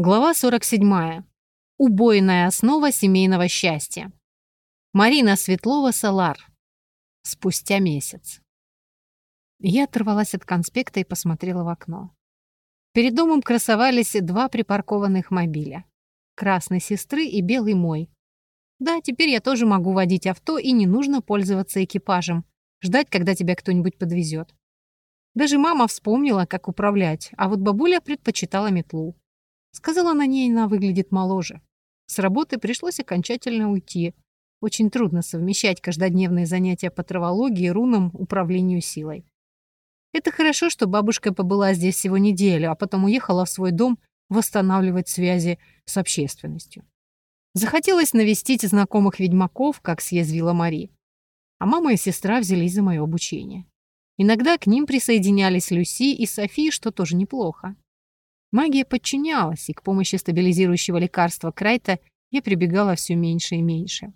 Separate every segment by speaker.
Speaker 1: Глава 47. Убойная основа семейного счастья. Марина Светлова-Салар. Спустя месяц. Я оторвалась от конспекта и посмотрела в окно. Перед домом красовались два припаркованных мобиля. Красной сестры и белый мой. Да, теперь я тоже могу водить авто, и не нужно пользоваться экипажем, ждать, когда тебя кто-нибудь подвезет. Даже мама вспомнила, как управлять, а вот бабуля предпочитала метлу. Сказала на ней, она выглядит моложе. С работы пришлось окончательно уйти. Очень трудно совмещать каждодневные занятия по травологии, рунам, управлению силой. Это хорошо, что бабушка побыла здесь всего неделю, а потом уехала в свой дом восстанавливать связи с общественностью. Захотелось навестить знакомых ведьмаков, как съязвила Мари. А мама и сестра взялись за мое обучение. Иногда к ним присоединялись Люси и Софи, что тоже неплохо. Магия подчинялась, и к помощи стабилизирующего лекарства Крайта я прибегала все меньше и меньше.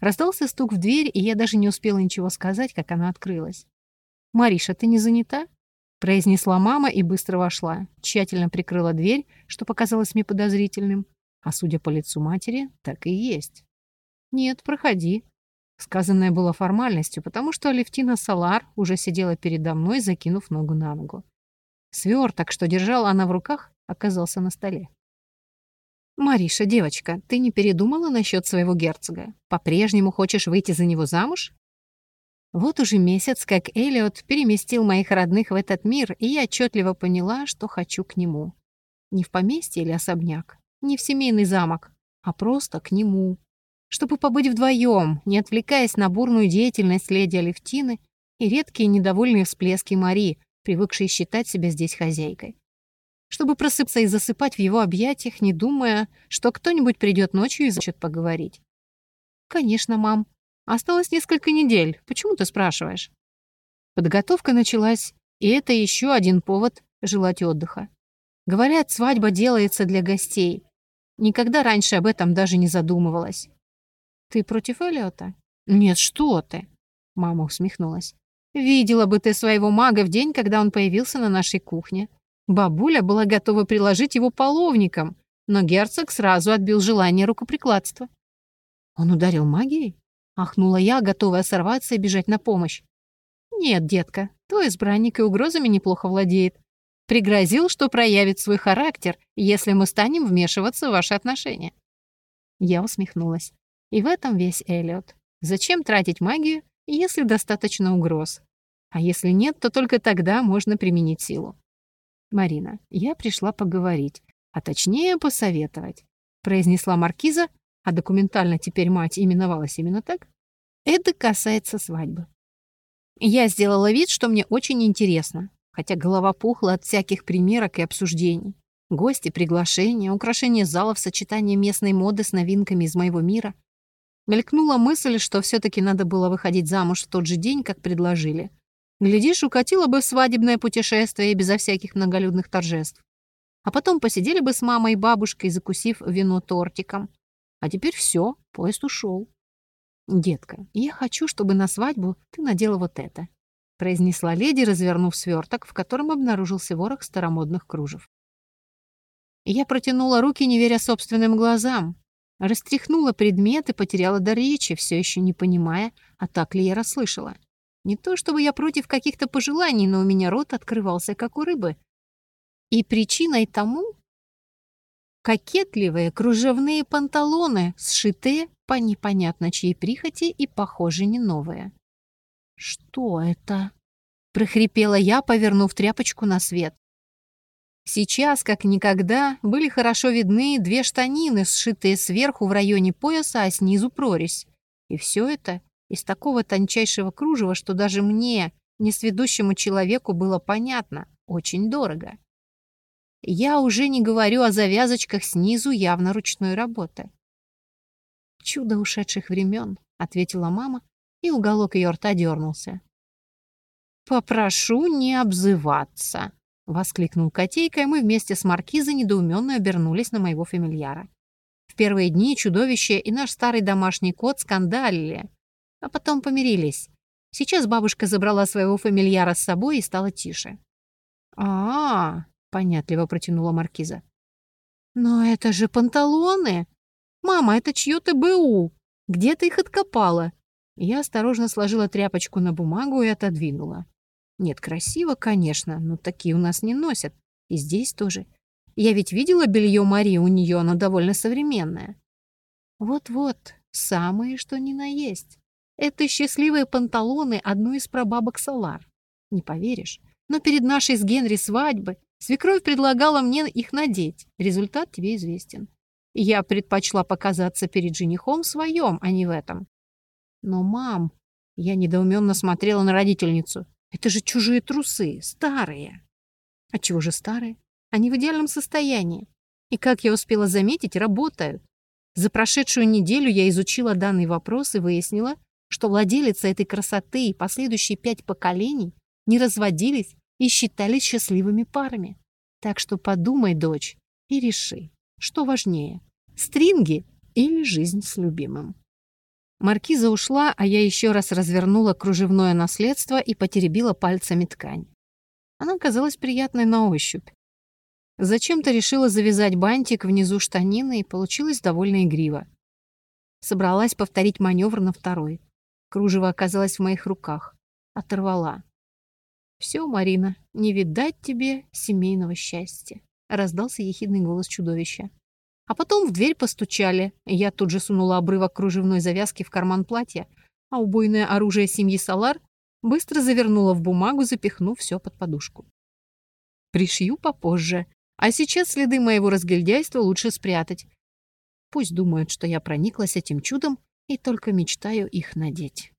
Speaker 1: Раздался стук в дверь, и я даже не успела ничего сказать, как она открылась. «Мариша, ты не занята?» произнесла мама и быстро вошла. Тщательно прикрыла дверь, что показалось мне подозрительным. А судя по лицу матери, так и есть. «Нет, проходи». Сказанное было формальностью, потому что Алевтина Салар уже сидела передо мной, закинув ногу на ногу. Сверток, что держала она в руках, оказался на столе. «Мариша, девочка, ты не передумала насчет своего герцога? По-прежнему хочешь выйти за него замуж?» Вот уже месяц, как Элиот переместил моих родных в этот мир, и я отчетливо поняла, что хочу к нему. Не в поместье или особняк, не в семейный замок, а просто к нему. Чтобы побыть вдвоем, не отвлекаясь на бурную деятельность леди Алевтины и редкие недовольные всплески Мари, привыкшей считать себя здесь хозяйкой. Чтобы просыпаться и засыпать в его объятиях, не думая, что кто-нибудь придет ночью и захочет поговорить. «Конечно, мам. Осталось несколько недель. Почему ты спрашиваешь?» Подготовка началась, и это еще один повод желать отдыха. Говорят, свадьба делается для гостей. Никогда раньше об этом даже не задумывалась. «Ты против Эллиота?» «Нет, что ты!» Мама усмехнулась. Видела бы ты своего мага в день, когда он появился на нашей кухне. Бабуля была готова приложить его половником, но герцог сразу отбил желание рукоприкладства. Он ударил магией? Ахнула я, готовая сорваться и бежать на помощь. Нет, детка, твой избранник и угрозами неплохо владеет. Пригрозил, что проявит свой характер, если мы станем вмешиваться в ваши отношения. Я усмехнулась. И в этом весь Эллиот. Зачем тратить магию, если достаточно угроз. А если нет, то только тогда можно применить силу. Марина, я пришла поговорить, а точнее посоветовать, произнесла маркиза, а документально теперь мать именовалась именно так. Это касается свадьбы. Я сделала вид, что мне очень интересно, хотя голова пухла от всяких примерок и обсуждений. Гости, приглашения, украшение зала в сочетании местной моды с новинками из моего мира. Мелькнула мысль, что все-таки надо было выходить замуж в тот же день, как предложили. Глядишь, укатила бы в свадебное путешествие безо всяких многолюдных торжеств. А потом посидели бы с мамой и бабушкой, закусив вино тортиком. А теперь все, поезд ушел. «Детка, я хочу, чтобы на свадьбу ты надела вот это», произнесла леди, развернув сверток, в котором обнаружился ворох старомодных кружев. Я протянула руки, не веря собственным глазам. Растряхнула предмет и потеряла дар речи, все еще не понимая, а так ли я расслышала. Не то чтобы я против каких-то пожеланий, но у меня рот открывался, как у рыбы. И причиной тому кокетливые кружевные панталоны, сшитые по непонятно чьей прихоти и, похоже, не новые. «Что это?» — прохрипела я, повернув тряпочку на свет. Сейчас, как никогда, были хорошо видны две штанины, сшитые сверху в районе пояса, а снизу прорезь. И все это из такого тончайшего кружева, что даже мне, несведущему человеку, было понятно, очень дорого. Я уже не говорю о завязочках снизу явно ручной работы. «Чудо ушедших времен», — ответила мама, и уголок ее рта дернулся. «Попрошу не обзываться», — воскликнул котейка, и мы вместе с маркизой недоуменно обернулись на моего фамильяра. В первые дни чудовище и наш старый домашний кот скандалили, а потом помирились. Сейчас бабушка забрала своего фамильяра с собой и стала тише. а, -а, -а понятливо протянула маркиза. Но это же панталоны! Мама, это чье-то БУ! Где ты их откопала?» Я осторожно сложила тряпочку на бумагу и отодвинула. Нет, красиво, конечно, но такие у нас не носят. И здесь тоже. Я ведь видела белье Марии у нее, оно довольно современное. Вот-вот, самые что ни на есть. Это счастливые панталоны одной из прабабок Салар. Не поверишь, но перед нашей с Генри свадьбы свекровь предлагала мне их надеть. Результат тебе известен. Я предпочла показаться перед женихом в своем, а не в этом. Но, мам, я недоуменно смотрела на родительницу. Это же чужие трусы, старые. А чего же старые? Они в идеальном состоянии. И, как я успела заметить, работают. За прошедшую неделю я изучила данный вопрос и выяснила, что владелица этой красоты и последующие пять поколений не разводились и считались счастливыми парами. Так что подумай, дочь, и реши, что важнее – стринги или жизнь с любимым. Маркиза ушла, а я еще раз развернула кружевное наследство и потеребила пальцами ткань. Она казалась приятной на ощупь. Зачем-то решила завязать бантик внизу штанины, и получилось довольно игриво. Собралась повторить маневр на второй. Кружево оказалось в моих руках. Оторвала. «Все, Марина, не видать тебе семейного счастья», — раздался ехидный голос чудовища. А потом в дверь постучали. Я тут же сунула обрывок кружевной завязки в карман платья, а убойное оружие семьи Салар быстро завернула в бумагу, запихнув все под подушку. Пришью попозже, а сейчас следы моего разгильдяйства лучше спрятать. Пусть думают, что я прониклась этим чудом и только мечтаю их надеть.